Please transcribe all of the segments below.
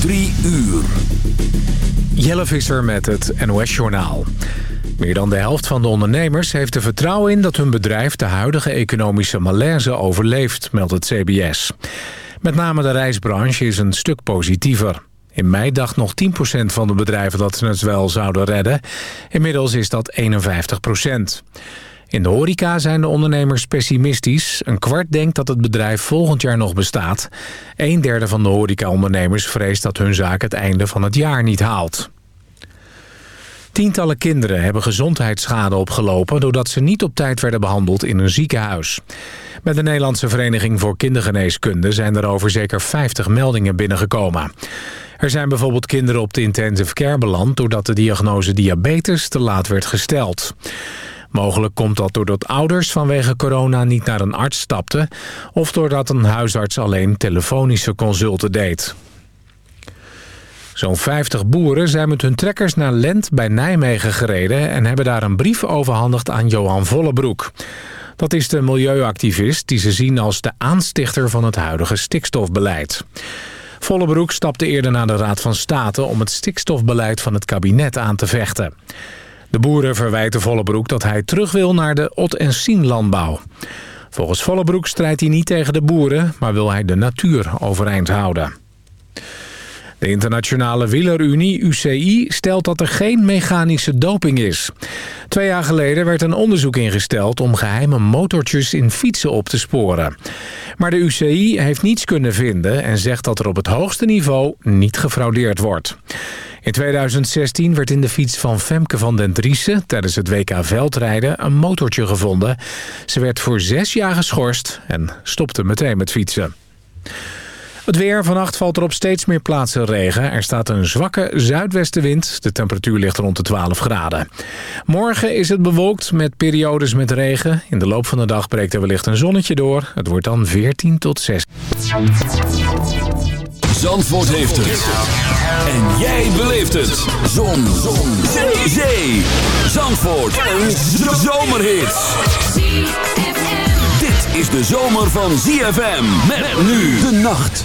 Drie uur. Jelle Visser met het NOS-journaal. Meer dan de helft van de ondernemers heeft er vertrouwen in... dat hun bedrijf de huidige economische malaise overleeft, meldt het CBS. Met name de reisbranche is een stuk positiever. In mei dacht nog 10% van de bedrijven dat ze het wel zouden redden. Inmiddels is dat 51%. In de horeca zijn de ondernemers pessimistisch. Een kwart denkt dat het bedrijf volgend jaar nog bestaat. Een derde van de horecaondernemers vreest dat hun zaak het einde van het jaar niet haalt. Tientallen kinderen hebben gezondheidsschade opgelopen... doordat ze niet op tijd werden behandeld in een ziekenhuis. Met de Nederlandse Vereniging voor Kindergeneeskunde... zijn er over zeker 50 meldingen binnengekomen. Er zijn bijvoorbeeld kinderen op de intensive care beland... doordat de diagnose diabetes te laat werd gesteld. Mogelijk komt dat doordat ouders vanwege corona niet naar een arts stapten... of doordat een huisarts alleen telefonische consulten deed. Zo'n 50 boeren zijn met hun trekkers naar Lent bij Nijmegen gereden... en hebben daar een brief overhandigd aan Johan Vollebroek. Dat is de milieuactivist die ze zien als de aanstichter van het huidige stikstofbeleid. Vollebroek stapte eerder naar de Raad van State om het stikstofbeleid van het kabinet aan te vechten. De boeren verwijten Vollebroek dat hij terug wil naar de ot- en sien-landbouw. Volgens Vollebroek strijdt hij niet tegen de boeren, maar wil hij de natuur overeind houden. De internationale wielerunie UCI stelt dat er geen mechanische doping is. Twee jaar geleden werd een onderzoek ingesteld om geheime motortjes in fietsen op te sporen. Maar de UCI heeft niets kunnen vinden en zegt dat er op het hoogste niveau niet gefraudeerd wordt. In 2016 werd in de fiets van Femke van den Driessen tijdens het WK Veldrijden een motortje gevonden. Ze werd voor zes jaar geschorst en stopte meteen met fietsen. Het weer. Vannacht valt er op steeds meer plaatsen regen. Er staat een zwakke zuidwestenwind. De temperatuur ligt rond de 12 graden. Morgen is het bewolkt met periodes met regen. In de loop van de dag breekt er wellicht een zonnetje door. Het wordt dan 14 tot 6. Zandvoort heeft het. En jij beleeft het. Zon. Zon. Zee. Zee. Zandvoort. Een zomerhit. Dit is de zomer van ZFM. Met nu de nacht.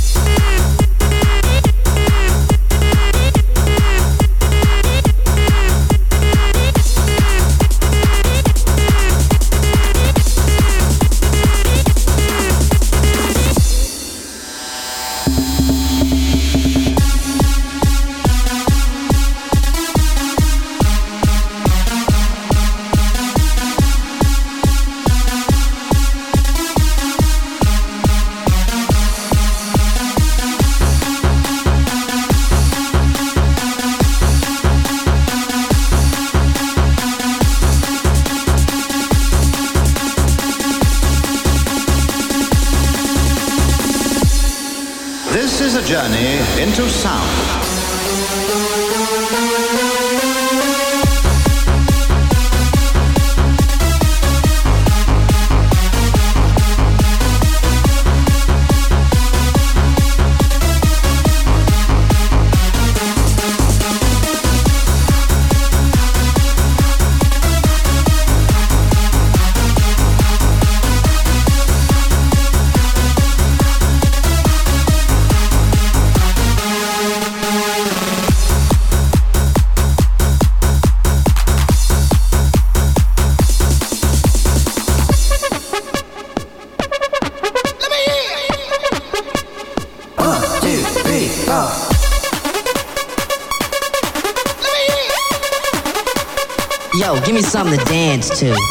too.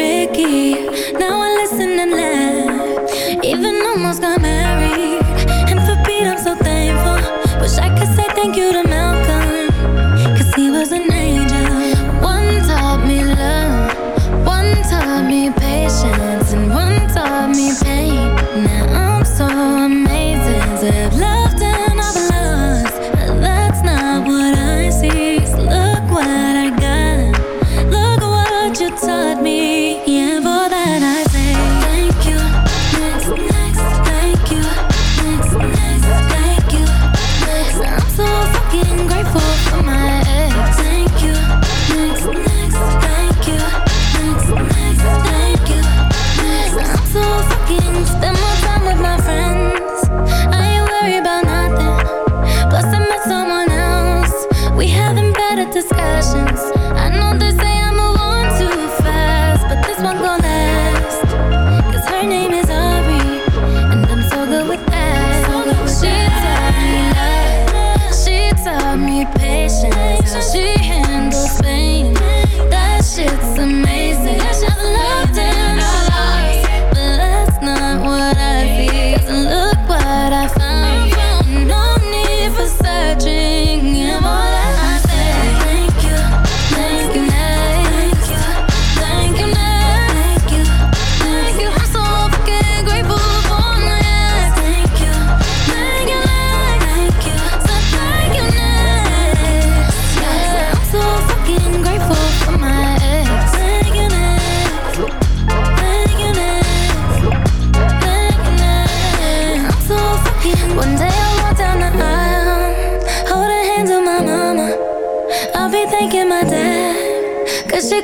tricky Now I listen and laugh. Even almost got married. And for Pete I'm so thankful. Wish I could say thank you to Malcolm. Cause he was an angel. One taught me love. One taught me patience. And one taught me pain.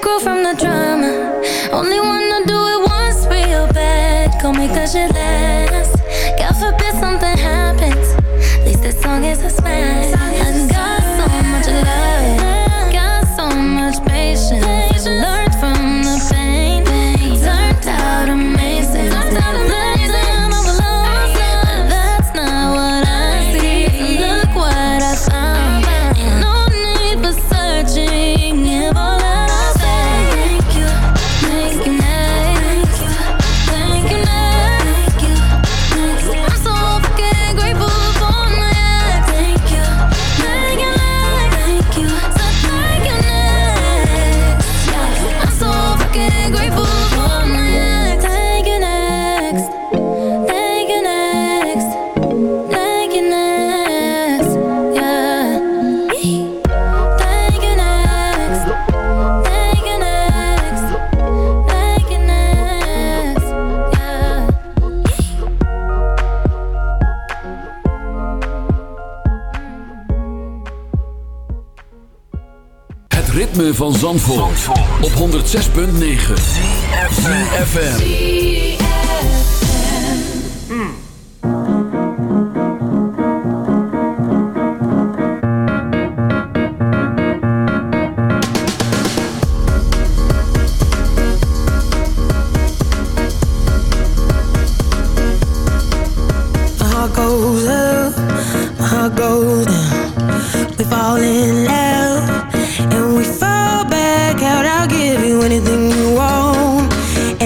we from the drama. Only wanna do it once real bad. Go make that shit last. Op 106.9 CFFM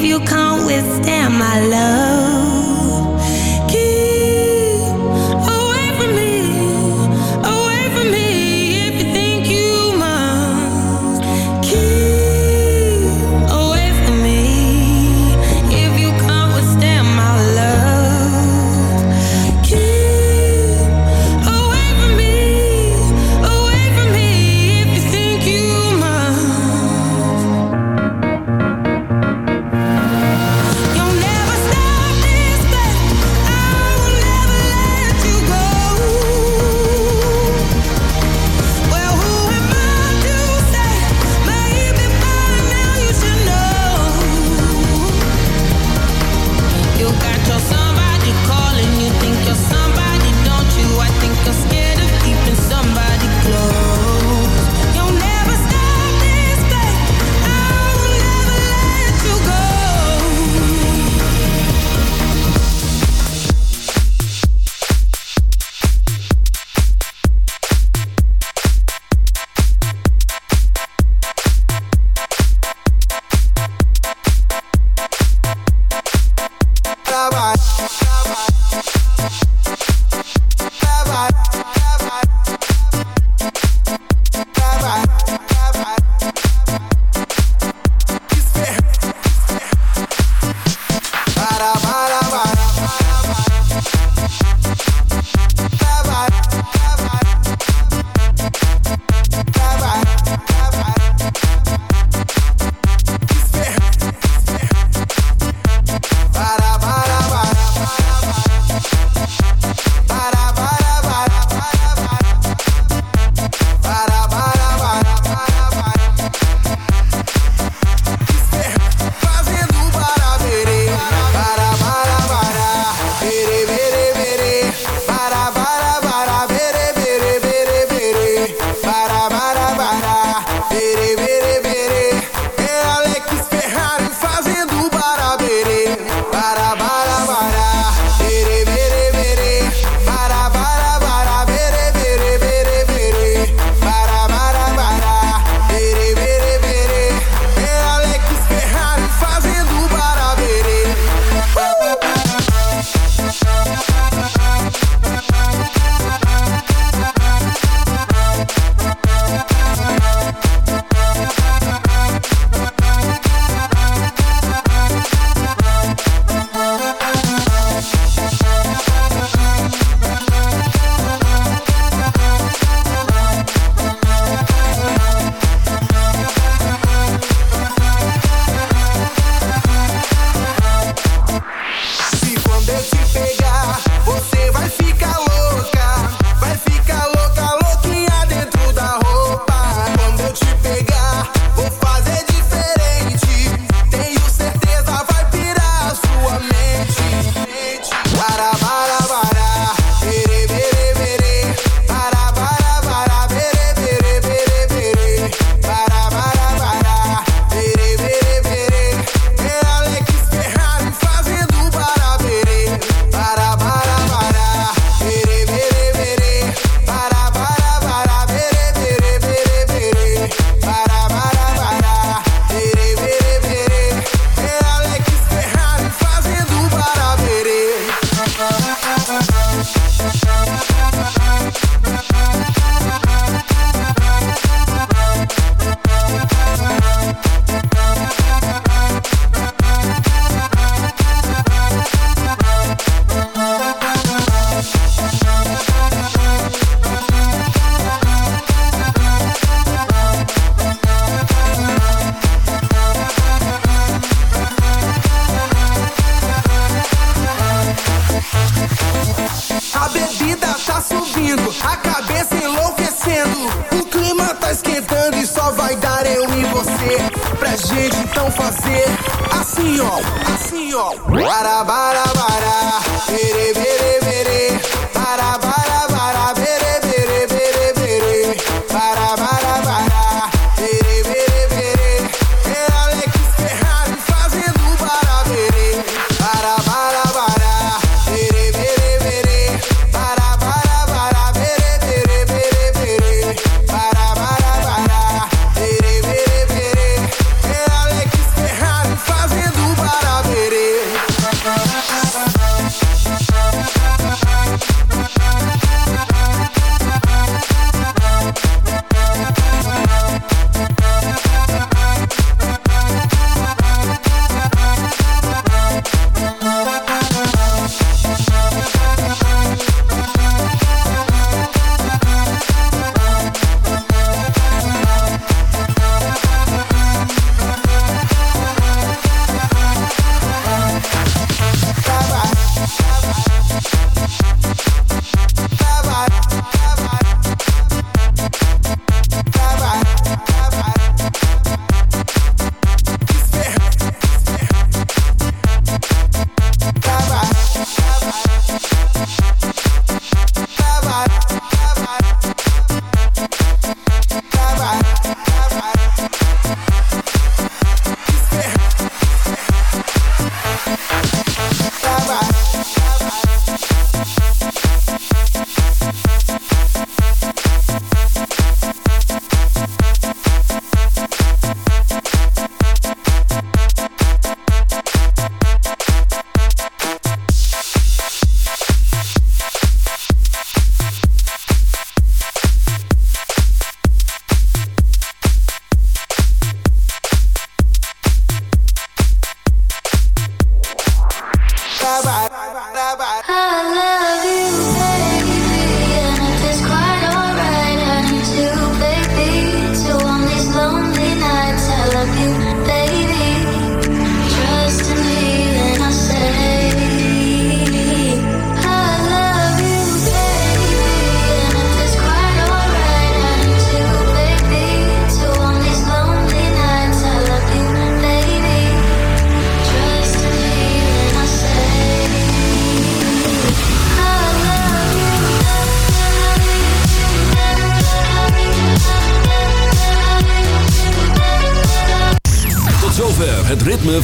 if you can't withstand my love.